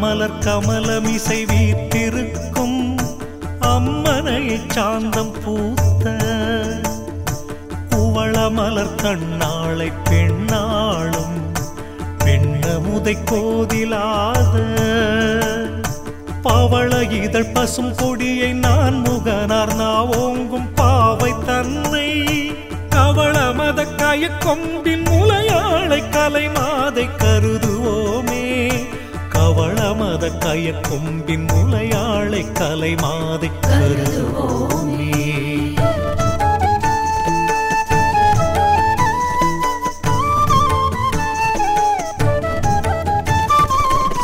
மலர் கமலமிசை வீட்டிருக்கும் அம்மனை சாந்தம் பூத்த குவள கண்ணாளை பெண்ணாளும் பெண்ணமுதை கோதிலாத பவள இதழ் பசும் கொடியை நான் முகனார் நாவோங்கும் பாவை தன்னை கவள மத கய கொம்பின் முலையாளை கலை மாதை கருதுவோமே மத கய கொம்பின் முலையாளை கலை மாதை கருதுவோமே.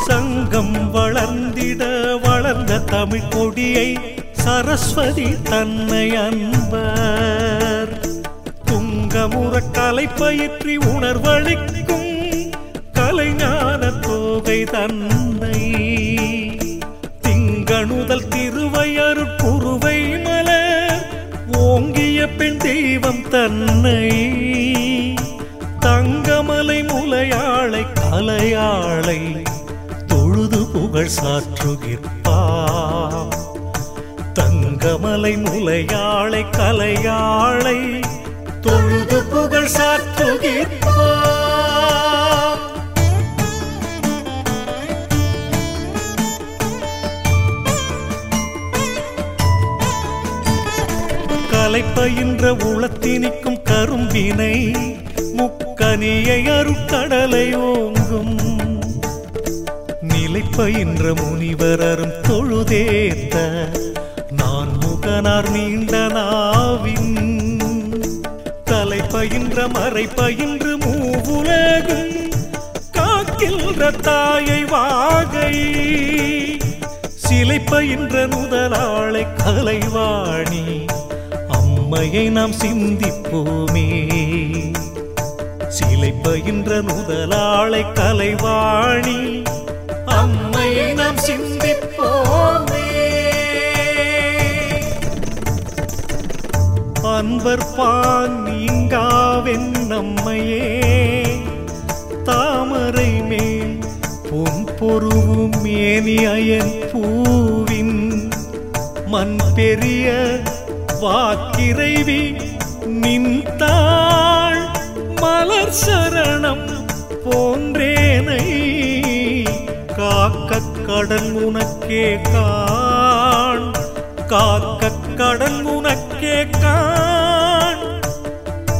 சங்கம் வளர்ந்திட வளர்ந்த தமிழ் கொடியை சரஸ்வதி தன்னை அன்பர். துங்கமுற கலை பயிற்றி உணர்வளிக்கும் கலைஞான தோகை தன்னை திங்கணுதல் திருவையரு குருவை மலர் ஓங்கிய பெண் தெய்வம் தன்னை. தங்கமலை முலையாளை கலையாளை தொழுது புகழ் சாற்றுகிற்பார். தங்கமலை முலையாளை கலையாளை தொழுது புகழ் சாற்றுகிற்ப கலை பயின்ற உளத்தினிக்கும் கரும்பினை முக்கனியை அருட்கடலை ஓங்கும். நிலை பயின்ற முனிவர் தொழுதேத்த நான் முகனார் நீண்ட நாவின். தலை பயின்ற மறை பயின்று மூவுலகும். காக்கின்ற தாயை வாகை. சிலை பயின்ற முதலாளை கலைவாணி. அம்மையை நாம் சிந்திப்போமே. சிலை பயின்ற முதலாளை கலைவாணி அம்மையை நாம் சிந்திப்போமே. அன்பர் பான் நீங்காவென் நம்மையே தாமரை மேல் பொன் பொருவும் மேனி அயன் பூவின் மண் பெரிய வாக்கிறைவி நின்றாள் மலர் சரணம் போன்றேனை. காக்க கடல் உனக்கே காண். காக்க கடல் உனக்கே காண்.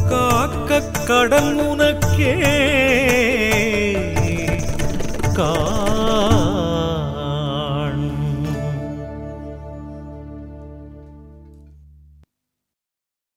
காக்க கடல் உனக்கே